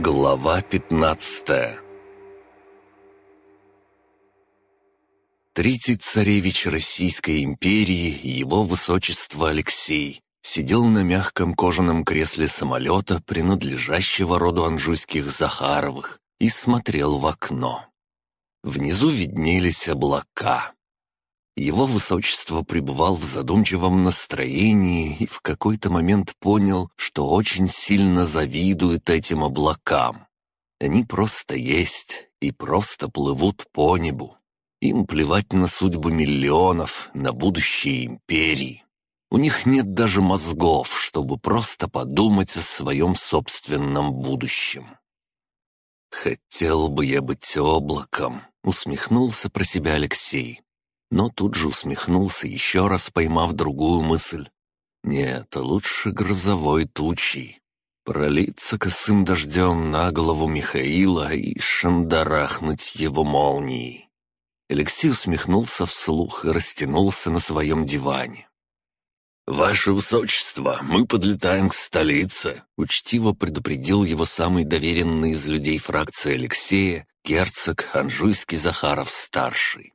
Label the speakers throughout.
Speaker 1: Глава 15 Третий царевич Российской империи, его высочество Алексей, сидел на мягком кожаном кресле самолета, принадлежащего роду анжуйских Захаровых, и смотрел в окно. Внизу виднелись облака. Его высочество пребывал в задумчивом настроении и в какой-то момент понял, что очень сильно завидует этим облакам. Они просто есть и просто плывут по небу. Им плевать на судьбу миллионов, на будущее империи. У них нет даже мозгов, чтобы просто подумать о своем собственном будущем. «Хотел бы я быть облаком», — усмехнулся про себя Алексей но тут же усмехнулся, еще раз поймав другую мысль. «Нет, лучше грозовой тучей. Пролиться косым дождем на голову Михаила и шандарахнуть его молнией». Алексей усмехнулся вслух и растянулся на своем диване. «Ваше Высочество, мы подлетаем к столице», — учтиво предупредил его самый доверенный из людей фракции Алексея, герцог Анжуйский Захаров-старший.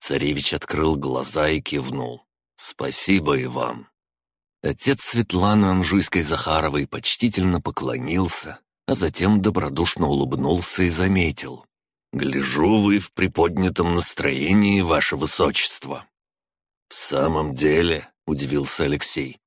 Speaker 1: Царевич открыл глаза и кивнул. «Спасибо и вам». Отец Светланы Анжуйской-Захаровой почтительно поклонился, а затем добродушно улыбнулся и заметил. «Гляжу вы в приподнятом настроении, ваше высочество». «В самом деле?» — удивился Алексей.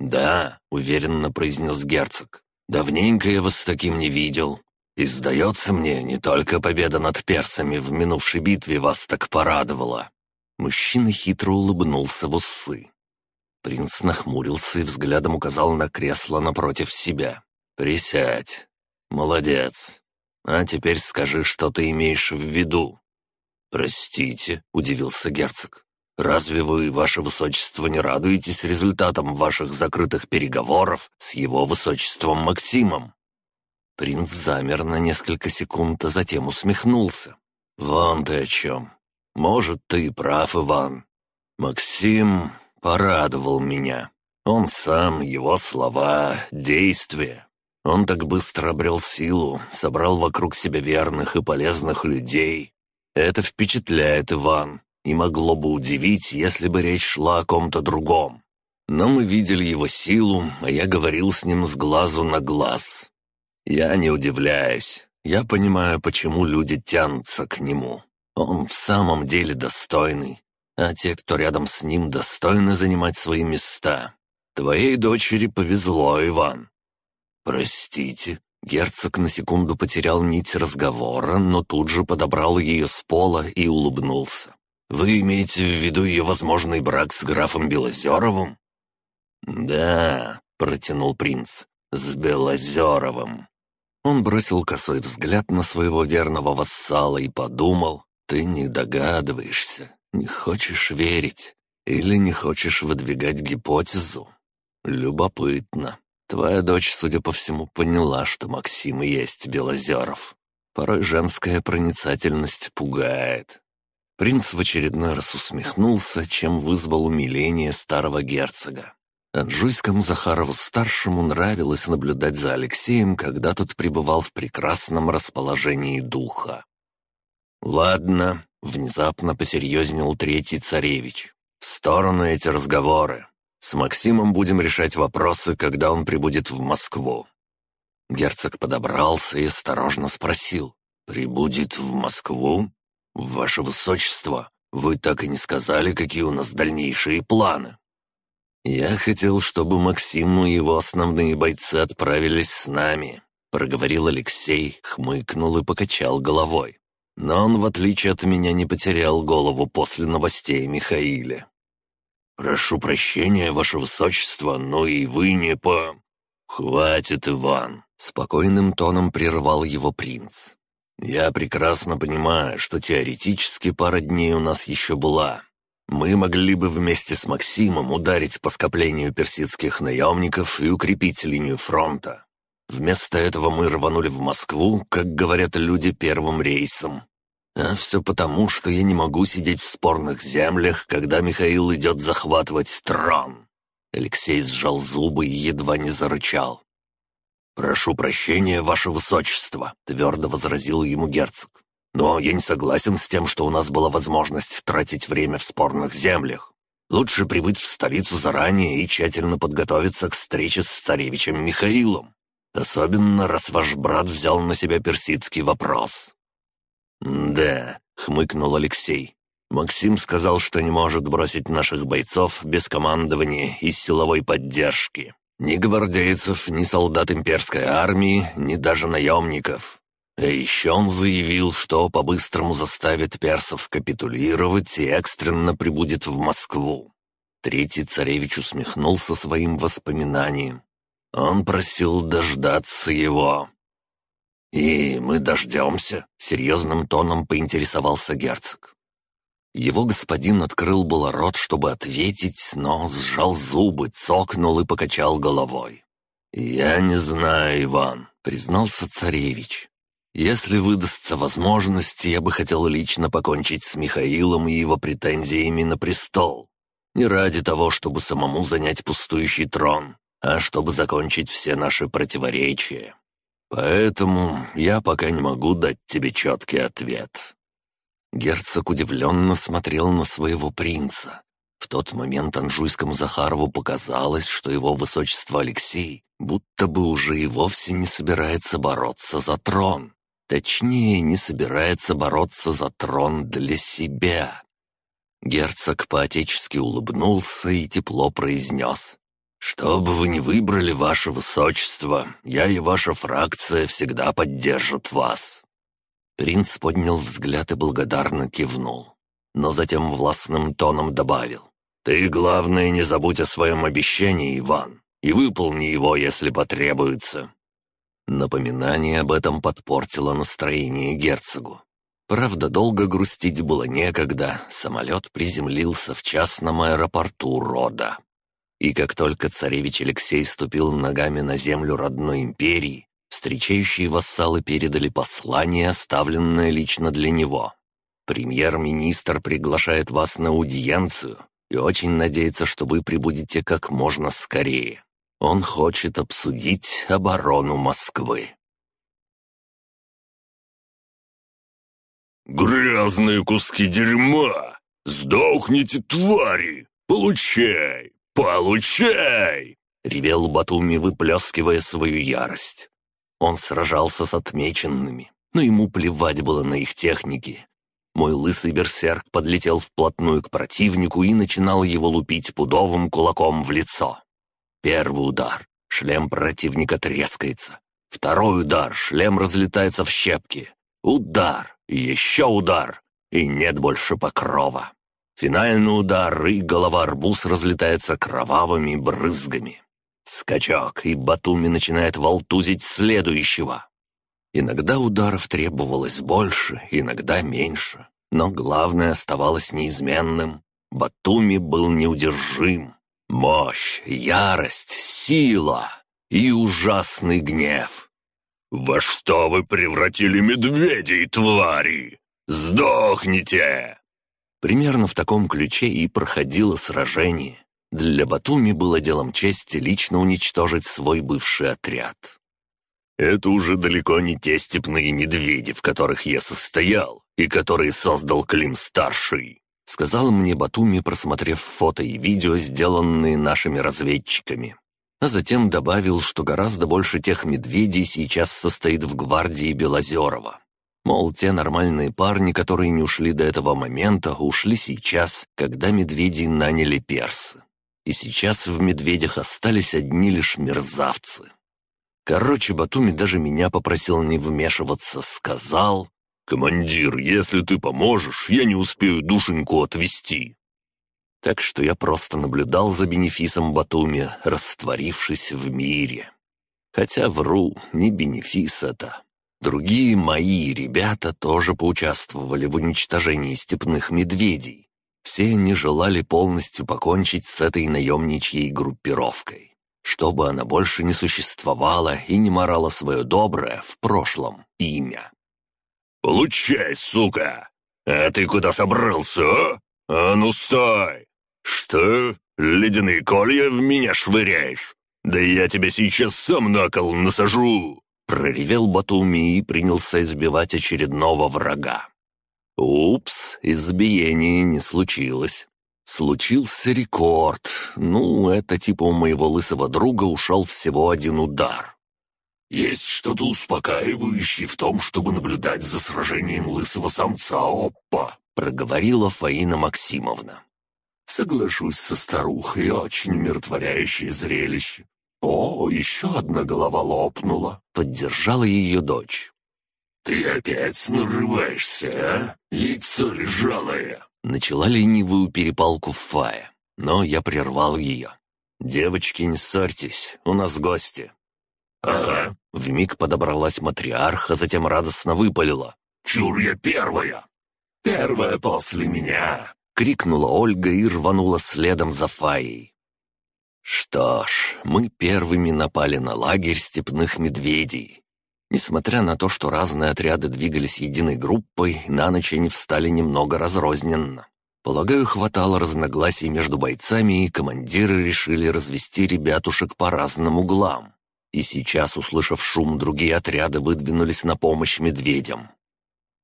Speaker 1: «Да», — уверенно произнес герцог. «Давненько я вас таким не видел. И сдается мне, не только победа над персами в минувшей битве вас так порадовала». Мужчина хитро улыбнулся в усы. Принц нахмурился и взглядом указал на кресло напротив себя. «Присядь. Молодец. А теперь скажи, что ты имеешь в виду». «Простите», — удивился герцог. «Разве вы, ваше высочество, не радуетесь результатам ваших закрытых переговоров с его высочеством Максимом?» Принц замер на несколько секунд, а затем усмехнулся. «Вон ты о чем. Может, ты и прав, Иван. Максим порадовал меня. Он сам, его слова, действия. Он так быстро обрел силу, собрал вокруг себя верных и полезных людей. Это впечатляет, Иван, и могло бы удивить, если бы речь шла о ком-то другом. Но мы видели его силу, а я говорил с ним с глазу на глаз. Я не удивляюсь. Я понимаю, почему люди тянутся к нему. Он в самом деле достойный, а те, кто рядом с ним, достойны занимать свои места. Твоей дочери повезло, Иван». «Простите». Герцог на секунду потерял нить разговора, но тут же подобрал ее с пола и улыбнулся. «Вы имеете в виду ее возможный брак с графом Белозеровым?» «Да», — протянул принц, — «с Белозеровым». Он бросил косой взгляд на своего верного вассала и подумал, «Ты не догадываешься, не хочешь верить или не хочешь выдвигать гипотезу. Любопытно. Твоя дочь, судя по всему, поняла, что Максим и есть Белозеров. Порой женская проницательность пугает». Принц в очередной раз усмехнулся, чем вызвал умиление старого герцога. Анжуйскому Захарову-старшему нравилось наблюдать за Алексеем, когда тот пребывал в прекрасном расположении духа. «Ладно», — внезапно посерьезнел третий царевич. «В сторону эти разговоры. С Максимом будем решать вопросы, когда он прибудет в Москву». Герцог подобрался и осторожно спросил. «Прибудет в Москву? Ваше Высочество, вы так и не сказали, какие у нас дальнейшие планы». «Я хотел, чтобы Максим и его основные бойцы отправились с нами», — проговорил Алексей, хмыкнул и покачал головой. Но он, в отличие от меня, не потерял голову после новостей Михаиле. «Прошу прощения, ваше высочество, но и вы не по...» «Хватит, Иван!» — спокойным тоном прервал его принц. «Я прекрасно понимаю, что теоретически пара дней у нас еще была, мы могли бы вместе с Максимом ударить по скоплению персидских наемников и укрепить линию фронта. Вместо этого мы рванули в Москву, как говорят люди, первым рейсом. А все потому, что я не могу сидеть в спорных землях, когда Михаил идет захватывать трон. Алексей сжал зубы и едва не зарычал. «Прошу прощения, ваше высочество», — твердо возразил ему герцог. «Но я не согласен с тем, что у нас была возможность тратить время в спорных землях. Лучше прибыть в столицу заранее и тщательно подготовиться к встрече с царевичем Михаилом. Особенно, раз ваш брат взял на себя персидский вопрос». «Да», — хмыкнул Алексей. «Максим сказал, что не может бросить наших бойцов без командования и силовой поддержки. Ни гвардейцев, ни солдат имперской армии, ни даже наемников. А еще он заявил, что по-быстрому заставит персов капитулировать и экстренно прибудет в Москву. Третий царевич усмехнулся своим воспоминанием. Он просил дождаться его. «И мы дождемся?» — серьезным тоном поинтересовался герцог. Его господин открыл было рот, чтобы ответить, но сжал зубы, цокнул и покачал головой. «Я не знаю, Иван», — признался царевич. «Если выдастся возможность, я бы хотел лично покончить с Михаилом и его претензиями на престол. Не ради того, чтобы самому занять пустующий трон, а чтобы закончить все наши противоречия. Поэтому я пока не могу дать тебе четкий ответ. Герцог удивленно смотрел на своего принца. В тот момент Анжуйскому Захарову показалось, что его высочество Алексей будто бы уже и вовсе не собирается бороться за трон. Точнее, не собирается бороться за трон для себя. Герцог поотечески улыбнулся и тепло произнес. «Что бы вы ни выбрали, ваше высочество, я и ваша фракция всегда поддержат вас. Принц поднял взгляд и благодарно кивнул. Но затем властным тоном добавил. «Ты, главное, не забудь о своем обещании, Иван, и выполни его, если потребуется». Напоминание об этом подпортило настроение герцогу. Правда, долго грустить было некогда, самолет приземлился в частном аэропорту рода. И как только царевич Алексей ступил ногами на землю родной империи, Встречающие вассалы передали послание, оставленное лично для него. «Премьер-министр приглашает вас на аудиенцию и очень надеется, что вы прибудете как можно скорее. Он хочет обсудить оборону Москвы».
Speaker 2: «Грязные куски дерьма! Сдохните, твари! Получай! Получай!»
Speaker 1: — ревел Батуми, выплескивая свою ярость. Он сражался с отмеченными, но ему плевать было на их техники. Мой лысый берсерк подлетел вплотную к противнику и начинал его лупить пудовым кулаком в лицо. Первый удар. Шлем противника трескается. Второй удар. Шлем разлетается в щепки. Удар. Еще удар. И нет больше покрова. Финальный удар, и голова арбуз разлетается кровавыми брызгами. Скачок, и Батуми начинает волтузить следующего. Иногда ударов требовалось больше, иногда меньше. Но главное оставалось неизменным. Батуми был неудержим. Мощь, ярость, сила и ужасный гнев.
Speaker 2: «Во что вы превратили медведей, твари? Сдохните!»
Speaker 1: Примерно в таком ключе и проходило сражение. Для Батуми было делом чести лично уничтожить свой бывший отряд.
Speaker 2: «Это уже далеко не те степные медведи, в которых я состоял, и которые создал Клим-старший», — сказал мне Батуми, просмотрев фото и видео, сделанные нашими разведчиками. А затем добавил, что гораздо больше тех медведей сейчас состоит в гвардии Белозерова. Мол, те нормальные парни, которые не ушли до этого момента, ушли сейчас, когда медведей наняли персы и сейчас в медведях остались одни лишь мерзавцы. Короче, Батуми даже меня попросил не вмешиваться, сказал... «Командир, если ты поможешь, я не успею душеньку отвезти».
Speaker 1: Так что я просто наблюдал за бенефисом Батуми, растворившись в мире. Хотя вру, не бенефис это. Другие мои ребята тоже поучаствовали в уничтожении степных медведей, все они желали полностью покончить с этой наемничьей группировкой, чтобы она больше не существовала и не морала свое доброе в прошлом имя.
Speaker 2: «Получай, сука! А ты куда собрался, а? А ну стой! Что? Ледяные колья в меня швыряешь? Да я тебя сейчас сам на кол насажу!» Проревел Батуми и принялся избивать очередного врага. Упс, избиения не случилось. Случился рекорд. Ну, это типа у моего лысого друга ушел всего один удар.
Speaker 1: «Есть что-то успокаивающее в том, чтобы наблюдать за сражением лысого самца Оппа», — проговорила Фаина Максимовна. «Соглашусь со старухой, очень умиротворяющее зрелище. О, еще одна голова лопнула», — поддержала ее дочь. «Ты опять нарываешься, а? Яйцо лежалое!» Начала ленивую перепалку Фая, но я прервал ее. «Девочки, не ссорьтесь, у нас гости». «Ага». Вмиг подобралась матриарх, а затем радостно выпалила. «Чур я первая!» «Первая после меня!» — крикнула Ольга и рванула следом за Фаей. Что ж, мы первыми напали на лагерь степных медведей. Несмотря на то, что разные отряды двигались единой группой, на ночь они встали немного разрозненно. Полагаю, хватало разногласий между бойцами, и командиры решили развести ребятушек по разным углам. И сейчас, услышав шум, другие отряды выдвинулись на помощь медведям.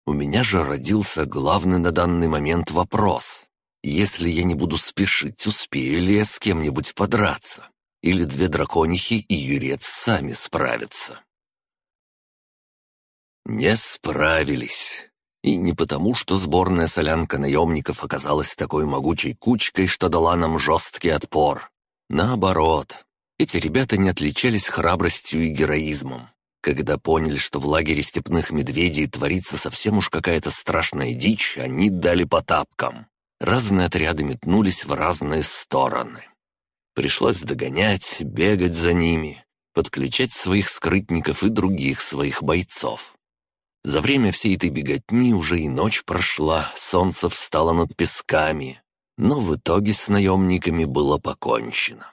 Speaker 1: У меня же родился главный на данный момент вопрос. Если я не буду спешить, успею ли я с кем-нибудь подраться? Или две драконихи и юрец сами справятся? Не справились. И не потому, что сборная солянка наемников оказалась такой могучей кучкой, что дала нам жесткий отпор. Наоборот, эти ребята не отличались храбростью и героизмом. Когда поняли, что в лагере степных медведей творится совсем уж какая-то страшная дичь, они дали по тапкам. Разные отряды метнулись в разные стороны. Пришлось догонять, бегать за ними, подключать своих скрытников и других своих бойцов. За время всей этой беготни уже и ночь прошла, солнце встало над песками, но в итоге с наемниками было покончено.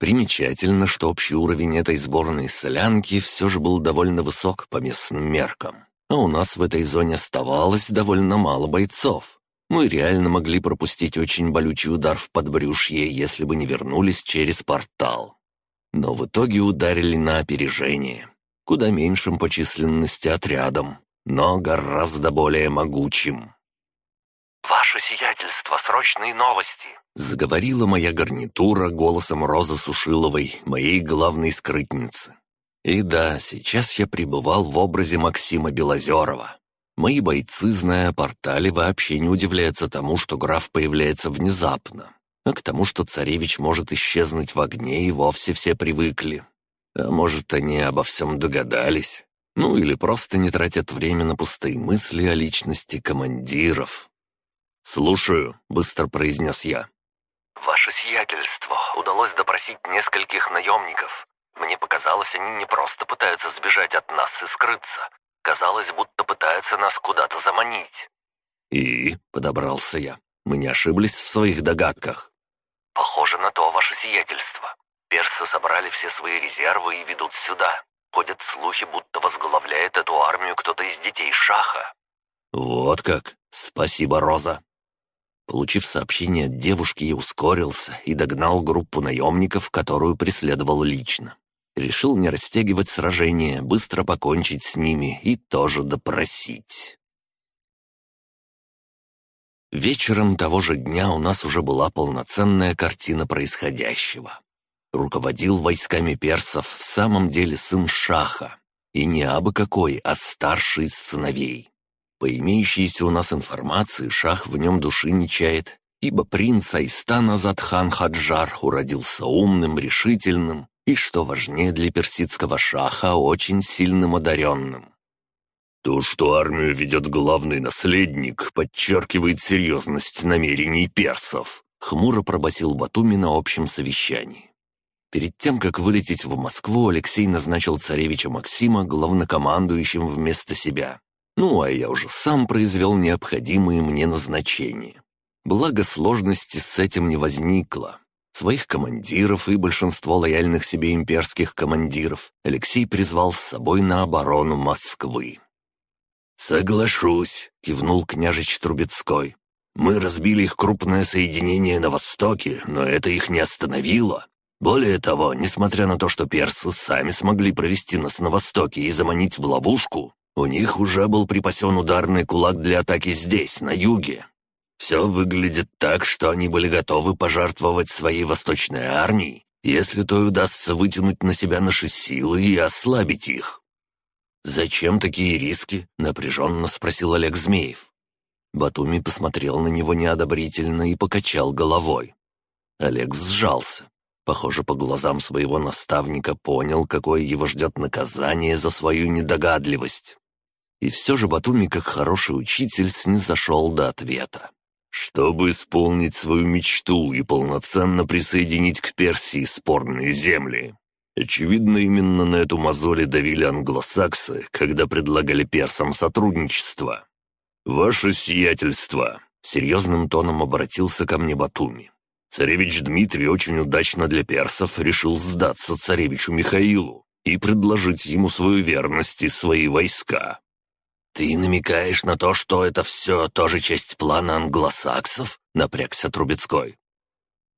Speaker 1: Примечательно, что общий уровень этой сборной солянки все же был довольно высок по местным меркам, а у нас в этой зоне оставалось довольно мало бойцов. Мы реально могли пропустить очень болючий удар в подбрюшье, если бы не вернулись через портал. Но в итоге ударили на опережение куда меньшим по численности отрядом, но гораздо более могучим.
Speaker 3: «Ваше сиятельство, срочные новости!»
Speaker 1: Заговорила моя гарнитура голосом Розы Сушиловой, моей главной скрытницы. И да, сейчас я пребывал в образе Максима Белозерова. Мои бойцы, зная о портале, вообще не удивляются тому, что граф появляется внезапно. А к тому, что царевич может исчезнуть в огне, и вовсе все привыкли. А может, они обо всем догадались? Ну или просто не тратят время на пустые мысли о личности командиров. «Слушаю», — быстро произнес я.
Speaker 3: «Ваше сиятельство, удалось допросить нескольких наемников. Мне показалось, они не просто пытаются сбежать от нас и скрыться. Казалось, будто пытаются нас куда-то заманить».
Speaker 1: «И?» — подобрался я. «Мы не ошиблись в своих догадках».
Speaker 3: «Похоже на то, ваше сиятельство. Персы собрали все свои резервы и ведут сюда. Ходят слухи, будто возглавляет эту армию кто-то из детей Шаха».
Speaker 1: «Вот как! Спасибо, Роза!» Получив сообщение от девушки, я ускорился и догнал группу наемников, которую преследовал лично. Решил не растягивать сражение, быстро покончить с ними и тоже допросить. Вечером того же дня у нас уже была полноценная картина происходящего. Руководил войсками персов в самом деле сын Шаха. И не абы какой, а старший из сыновей. По имеющейся у нас информации, Шах в нем души не чает, ибо принц Айстан Азадхан Хаджар уродился умным, решительным и, что важнее для персидского шаха, очень сильным одаренным.
Speaker 2: То, что армию ведет главный наследник, подчеркивает серьезность намерений персов,
Speaker 1: хмуро пробасил Батуми на общем совещании. Перед тем, как вылететь в Москву, Алексей назначил царевича Максима главнокомандующим вместо себя. Ну, а я уже сам произвел необходимые мне назначения. Благо сложности с этим не возникло. Своих командиров и большинство лояльных себе имперских командиров Алексей призвал с собой на оборону Москвы.
Speaker 2: «Соглашусь», — кивнул княжич Трубецкой. «Мы разбили их крупное соединение на востоке, но это их не остановило. Более того, несмотря на то, что персы сами смогли провести нас на востоке и заманить в ловушку, у них уже был припасен ударный кулак для атаки здесь, на юге. Все выглядит так, что они были готовы пожертвовать своей восточной армией, если то удастся вытянуть на себя наши силы и ослабить их. «Зачем такие риски?» — напряженно спросил Олег Змеев. Батуми посмотрел на него неодобрительно и покачал головой. Олег сжался. Похоже, по глазам своего наставника понял, какое его ждет наказание за свою недогадливость. И все же Батуми, как хороший учитель, снизошел до ответа. «Чтобы исполнить свою мечту и полноценно присоединить к Персии спорные земли, Очевидно, именно на эту мозоли давили англосаксы, когда предлагали персам сотрудничество. «Ваше сиятельство!» — серьезным тоном обратился ко мне Батуми. Царевич Дмитрий очень удачно для персов решил сдаться царевичу Михаилу и предложить ему свою верность и свои войска. «Ты намекаешь на то, что это все тоже часть плана англосаксов?» — напрягся Трубецкой.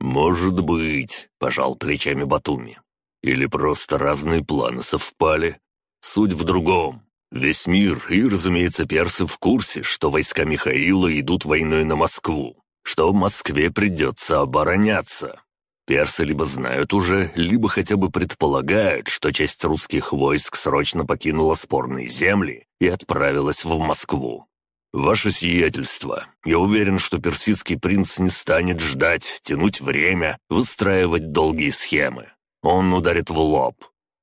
Speaker 2: «Может быть», — пожал плечами Батуми. «Или просто разные планы совпали. Суть в другом. Весь мир и, разумеется, персы в курсе, что войска Михаила идут войной на Москву что в Москве придется обороняться. Персы либо знают уже, либо хотя бы предполагают, что часть русских войск срочно покинула спорные земли и отправилась в Москву. «Ваше сиятельство, я уверен, что персидский принц не станет ждать, тянуть время, выстраивать долгие схемы. Он ударит в лоб».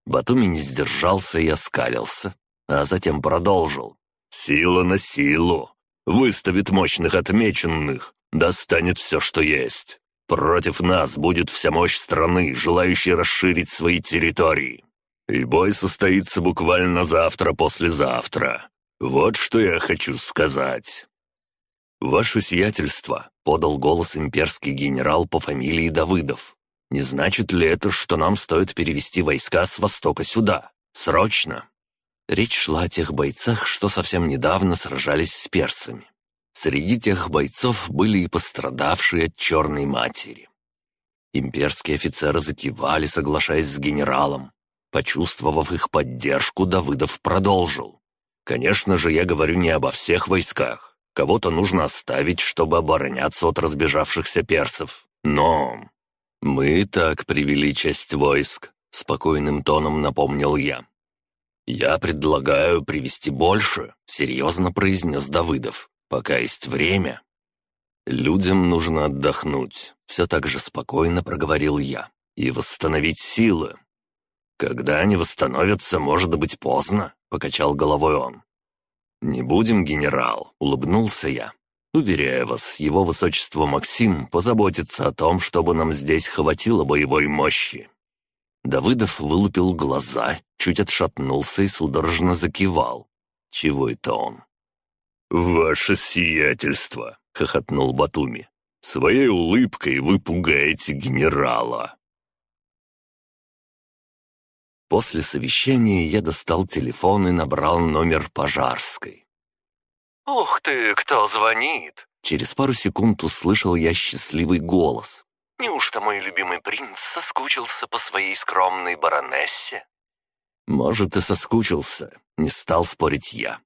Speaker 2: Батуми не сдержался и оскалился, а затем продолжил. «Сила на силу. Выставит мощных отмеченных, достанет все, что есть. Против нас будет вся мощь страны, желающей расширить свои территории. И бой состоится буквально завтра-послезавтра. Вот что я хочу сказать». «Ваше сиятельство», — подал голос имперский генерал по фамилии Давыдов. «Не значит ли это, что нам стоит перевести войска с востока сюда? Срочно?» Речь шла о тех бойцах, что совсем недавно сражались с персами. Среди тех бойцов были и пострадавшие от черной матери. Имперские офицеры закивали, соглашаясь с генералом. Почувствовав их поддержку, Давыдов продолжил. «Конечно же, я говорю не обо всех войсках. Кого-то нужно оставить, чтобы обороняться от разбежавшихся персов. Но мы так привели часть войск», — спокойным тоном напомнил я. «Я предлагаю привести больше», — серьезно произнес Давыдов пока есть время. Людям нужно отдохнуть, все так же спокойно проговорил я, и восстановить силы. Когда они восстановятся, может быть поздно, покачал головой он. «Не будем, генерал», — улыбнулся я. «Уверяю вас, его высочество Максим позаботится о том, чтобы нам здесь хватило боевой мощи». Давыдов вылупил глаза, чуть отшатнулся и судорожно закивал. Чего это он? «Ваше сиятельство!» — хохотнул Батуми. «Своей улыбкой вы пугаете генерала!» После совещания я достал телефон и набрал номер Пожарской.
Speaker 3: «Ух ты, кто звонит?»
Speaker 2: Через пару секунд услышал я счастливый голос.
Speaker 3: «Неужто мой любимый принц соскучился по своей скромной баронессе?»
Speaker 2: «Может, и соскучился», — не стал спорить я.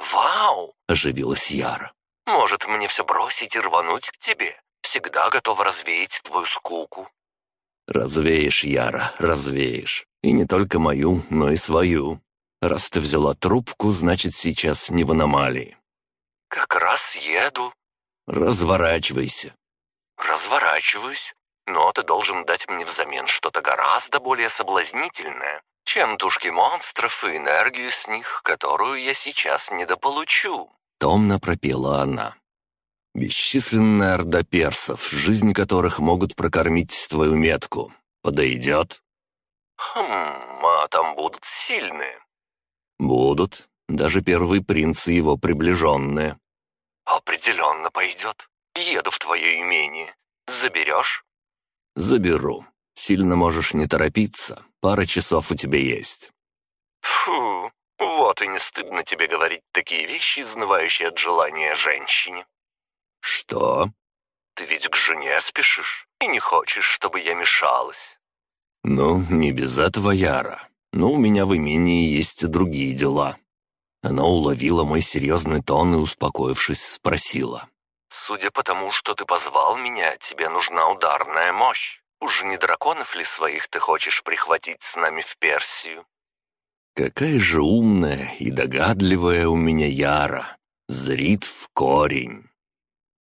Speaker 3: «Вау!»
Speaker 2: — оживилась Яра.
Speaker 3: «Может, мне все бросить и рвануть к тебе? Всегда готова развеять твою скуку».
Speaker 2: «Развеешь, Яра, развеешь. И не только мою, но и свою. Раз ты взяла трубку, значит, сейчас не в аномалии».
Speaker 3: «Как раз еду».
Speaker 2: «Разворачивайся».
Speaker 3: «Разворачиваюсь. Но ты должен дать мне взамен что-то гораздо более соблазнительное чем тушки монстров и энергию с них, которую я сейчас недополучу», —
Speaker 2: томно пропела она. «Бесчисленная орда персов, жизни которых могут прокормить твою метку. Подойдет?»
Speaker 3: «Хм, а там будут сильные».
Speaker 2: «Будут. Даже первый принц и его приближенные».
Speaker 3: «Определенно пойдет. Еду в твое имение. Заберешь?»
Speaker 2: «Заберу. Сильно можешь не торопиться. Пара часов у тебя есть».
Speaker 3: «Фу, вот и не стыдно тебе говорить такие вещи, изнывающие от желания женщине».
Speaker 2: «Что?»
Speaker 3: «Ты ведь к жене спешишь и не хочешь, чтобы я мешалась.
Speaker 1: «Ну, не без этого, Яра. Но у меня в имении есть другие дела». Она уловила мой серьезный тон и, успокоившись, спросила.
Speaker 3: «Судя по тому, что ты позвал меня, тебе нужна ударная мощь. Уж не драконов ли своих ты хочешь прихватить с нами в Персию?»
Speaker 1: «Какая же умная и догадливая у меня Яра! Зрит в корень!»